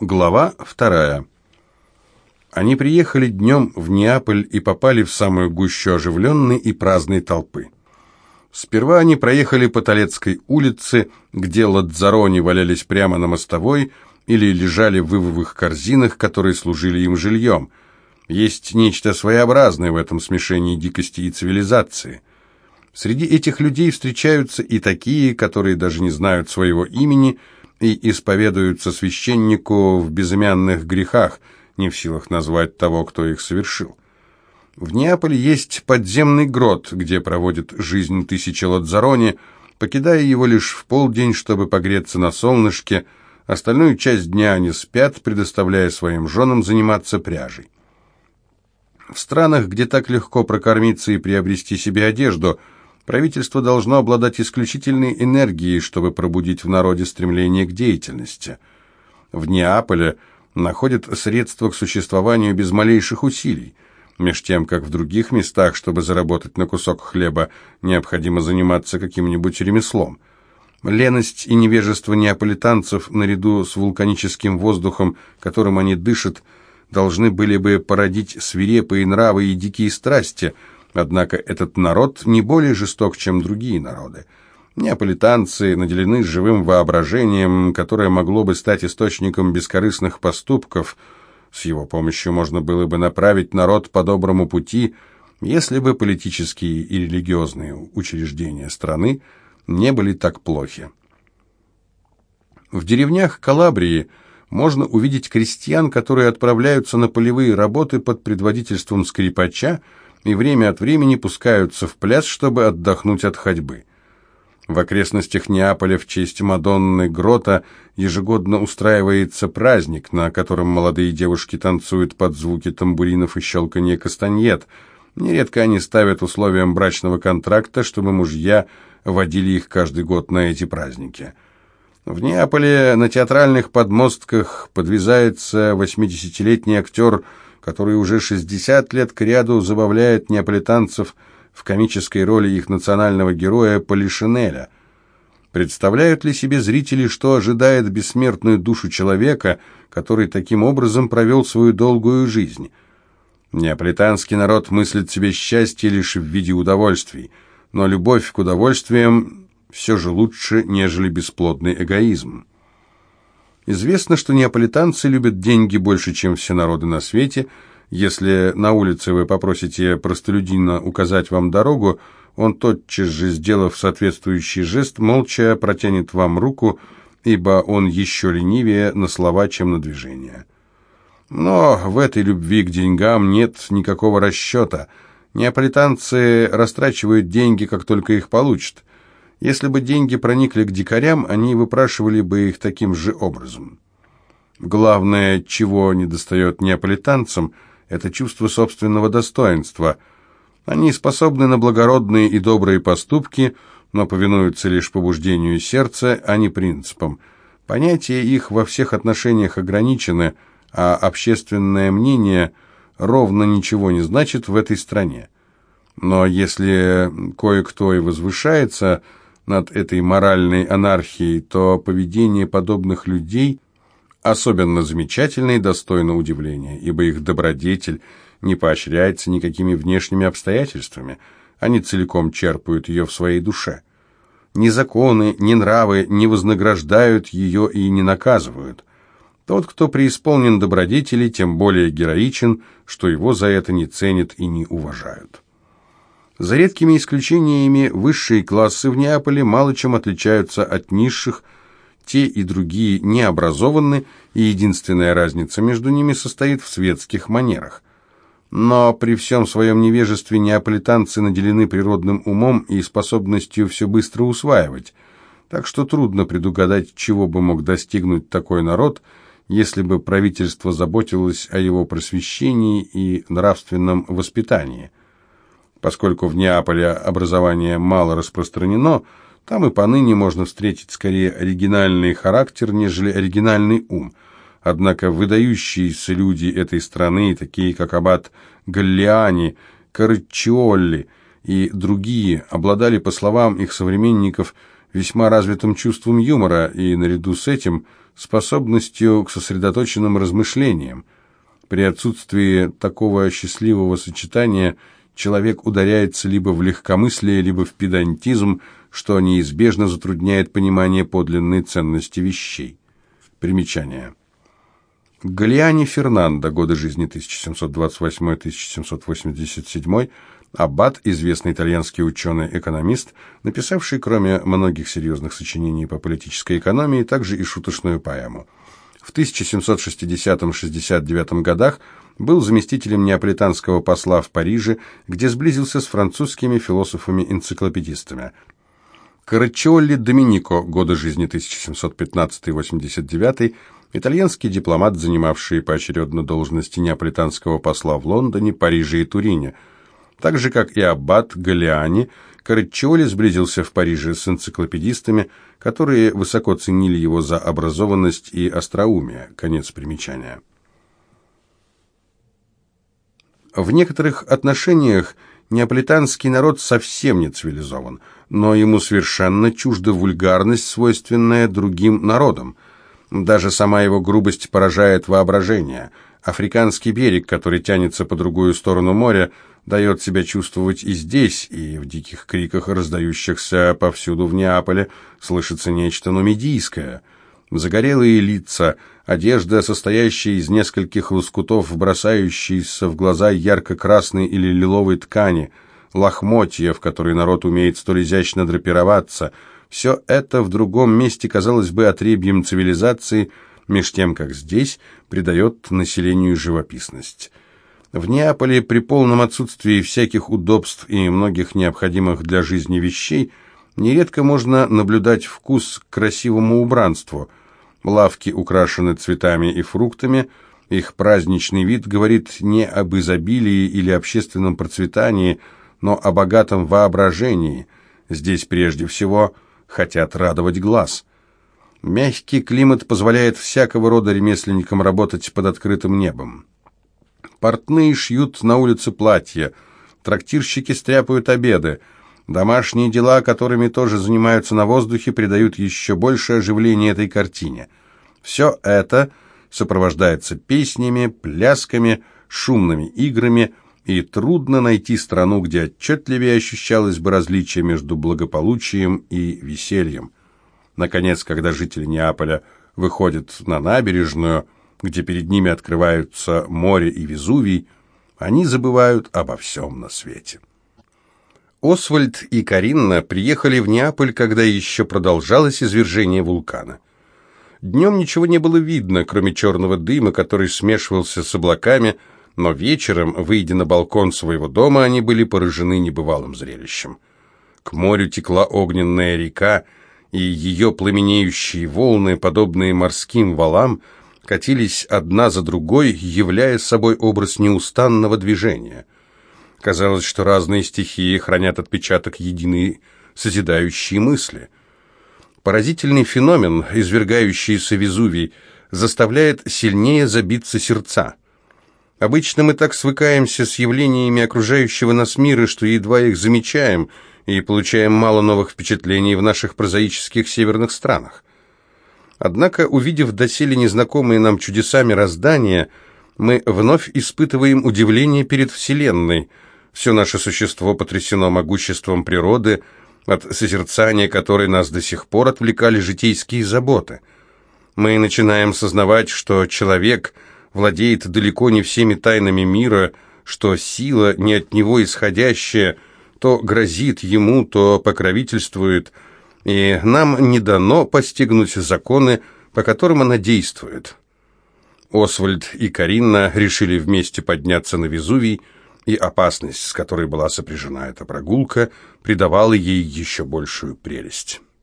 Глава вторая. Они приехали днем в Неаполь и попали в самую гущу оживленной и праздной толпы. Сперва они проехали по Толецкой улице, где ладзарони валялись прямо на мостовой или лежали в вывовых корзинах, которые служили им жильем. Есть нечто своеобразное в этом смешении дикости и цивилизации. Среди этих людей встречаются и такие, которые даже не знают своего имени – и исповедуются священнику в безымянных грехах, не в силах назвать того, кто их совершил. В Неаполе есть подземный грот, где проводит жизнь тысячи Ладзарони, покидая его лишь в полдень, чтобы погреться на солнышке, остальную часть дня они спят, предоставляя своим женам заниматься пряжей. В странах, где так легко прокормиться и приобрести себе одежду – Правительство должно обладать исключительной энергией, чтобы пробудить в народе стремление к деятельности. В Неаполе находят средства к существованию без малейших усилий, меж тем, как в других местах, чтобы заработать на кусок хлеба, необходимо заниматься каким-нибудь ремеслом. Леность и невежество неаполитанцев, наряду с вулканическим воздухом, которым они дышат, должны были бы породить свирепые нравы и дикие страсти – Однако этот народ не более жесток, чем другие народы. Неаполитанцы наделены живым воображением, которое могло бы стать источником бескорыстных поступков. С его помощью можно было бы направить народ по доброму пути, если бы политические и религиозные учреждения страны не были так плохи. В деревнях Калабрии можно увидеть крестьян, которые отправляются на полевые работы под предводительством скрипача, и время от времени пускаются в пляс, чтобы отдохнуть от ходьбы. В окрестностях Неаполя в честь Мадонны Грота ежегодно устраивается праздник, на котором молодые девушки танцуют под звуки тамбуринов и щелканье кастаньет. Нередко они ставят условием брачного контракта, чтобы мужья водили их каждый год на эти праздники. В Неаполе на театральных подмостках подвязается 80-летний актер который уже 60 лет кряду забавляет неаполитанцев в комической роли их национального героя Полишинеля. Представляют ли себе зрители, что ожидает бессмертную душу человека, который таким образом провел свою долгую жизнь? Неаполитанский народ мыслит себе счастье лишь в виде удовольствий, но любовь к удовольствиям все же лучше, нежели бесплодный эгоизм. Известно, что неаполитанцы любят деньги больше, чем все народы на свете. Если на улице вы попросите простолюдина указать вам дорогу, он тотчас же, сделав соответствующий жест, молча протянет вам руку, ибо он еще ленивее на слова, чем на движение. Но в этой любви к деньгам нет никакого расчета. Неаполитанцы растрачивают деньги, как только их получат. Если бы деньги проникли к дикарям, они выпрашивали бы их таким же образом. Главное, чего недостает неаполитанцам, это чувство собственного достоинства. Они способны на благородные и добрые поступки, но повинуются лишь побуждению сердца, а не принципам. Понятия их во всех отношениях ограничены, а общественное мнение ровно ничего не значит в этой стране. Но если кое-кто и возвышается над этой моральной анархией, то поведение подобных людей особенно замечательно и достойно удивления, ибо их добродетель не поощряется никакими внешними обстоятельствами, они целиком черпают ее в своей душе. Ни законы, ни нравы не вознаграждают ее и не наказывают. Тот, кто преисполнен добродетели, тем более героичен, что его за это не ценят и не уважают. За редкими исключениями, высшие классы в Неаполе мало чем отличаются от низших, те и другие не образованы, и единственная разница между ними состоит в светских манерах. Но при всем своем невежестве неаполитанцы наделены природным умом и способностью все быстро усваивать, так что трудно предугадать, чего бы мог достигнуть такой народ, если бы правительство заботилось о его просвещении и нравственном воспитании. Поскольку в Неаполе образование мало распространено, там и поныне можно встретить скорее оригинальный характер, нежели оригинальный ум. Однако выдающиеся люди этой страны, такие как аббат Галлиани, Карачиолли и другие, обладали, по словам их современников, весьма развитым чувством юмора и, наряду с этим, способностью к сосредоточенным размышлениям. При отсутствии такого счастливого сочетания человек ударяется либо в легкомыслие, либо в педантизм, что неизбежно затрудняет понимание подлинной ценности вещей. Примечание. Галиани Фернандо, годы жизни 1728-1787, аббат, известный итальянский ученый-экономист, написавший, кроме многих серьезных сочинений по политической экономии, также и шуточную поэму. В 1760-69 годах был заместителем неаполитанского посла в Париже, где сблизился с французскими философами-энциклопедистами. Карачиолли Доминико, годы жизни 1715-89, итальянский дипломат, занимавший поочередно должности неаполитанского посла в Лондоне, Париже и Турине. Так же, как и аббат Галиани, Карачиоли сблизился в Париже с энциклопедистами, которые высоко ценили его за образованность и остроумие. Конец примечания. В некоторых отношениях неаполитанский народ совсем не цивилизован, но ему совершенно чужда вульгарность, свойственная другим народам. Даже сама его грубость поражает воображение. Африканский берег, который тянется по другую сторону моря, дает себя чувствовать и здесь, и в диких криках, раздающихся повсюду в Неаполе, слышится нечто нумидийское. Загорелые лица, одежда, состоящая из нескольких лоскутов, бросающиеся в глаза ярко-красной или лиловой ткани, лохмотья, в которые народ умеет столь изящно драпироваться – все это в другом месте казалось бы отребьем цивилизации, меж тем, как здесь придает населению живописность. В Неаполе при полном отсутствии всяких удобств и многих необходимых для жизни вещей нередко можно наблюдать вкус к красивому убранству. Лавки украшены цветами и фруктами, их праздничный вид говорит не об изобилии или общественном процветании, но о богатом воображении. Здесь прежде всего – хотят радовать глаз. Мягкий климат позволяет всякого рода ремесленникам работать под открытым небом. Портные шьют на улице платья, трактирщики стряпают обеды, домашние дела, которыми тоже занимаются на воздухе, придают еще больше оживления этой картине. Все это сопровождается песнями, плясками, шумными играми – и трудно найти страну, где отчетливее ощущалось бы различие между благополучием и весельем. Наконец, когда жители Неаполя выходят на набережную, где перед ними открываются море и Везувий, они забывают обо всем на свете. Освальд и Каринна приехали в Неаполь, когда еще продолжалось извержение вулкана. Днем ничего не было видно, кроме черного дыма, который смешивался с облаками, но вечером, выйдя на балкон своего дома, они были поражены небывалым зрелищем. К морю текла огненная река, и ее пламенеющие волны, подобные морским валам, катились одна за другой, являя собой образ неустанного движения. Казалось, что разные стихии хранят отпечаток единой созидающей мысли. Поразительный феномен, извергающийся Везувий, заставляет сильнее забиться сердца – Обычно мы так свыкаемся с явлениями окружающего нас мира, что едва их замечаем и получаем мало новых впечатлений в наших прозаических северных странах. Однако, увидев доселе незнакомые нам чудеса мироздания, мы вновь испытываем удивление перед Вселенной. Все наше существо потрясено могуществом природы, от созерцания которой нас до сих пор отвлекали житейские заботы. Мы начинаем сознавать, что человек – владеет далеко не всеми тайнами мира, что сила, не от него исходящая, то грозит ему, то покровительствует, и нам не дано постигнуть законы, по которым она действует. Освальд и Каринна решили вместе подняться на Везувий, и опасность, с которой была сопряжена эта прогулка, придавала ей еще большую прелесть.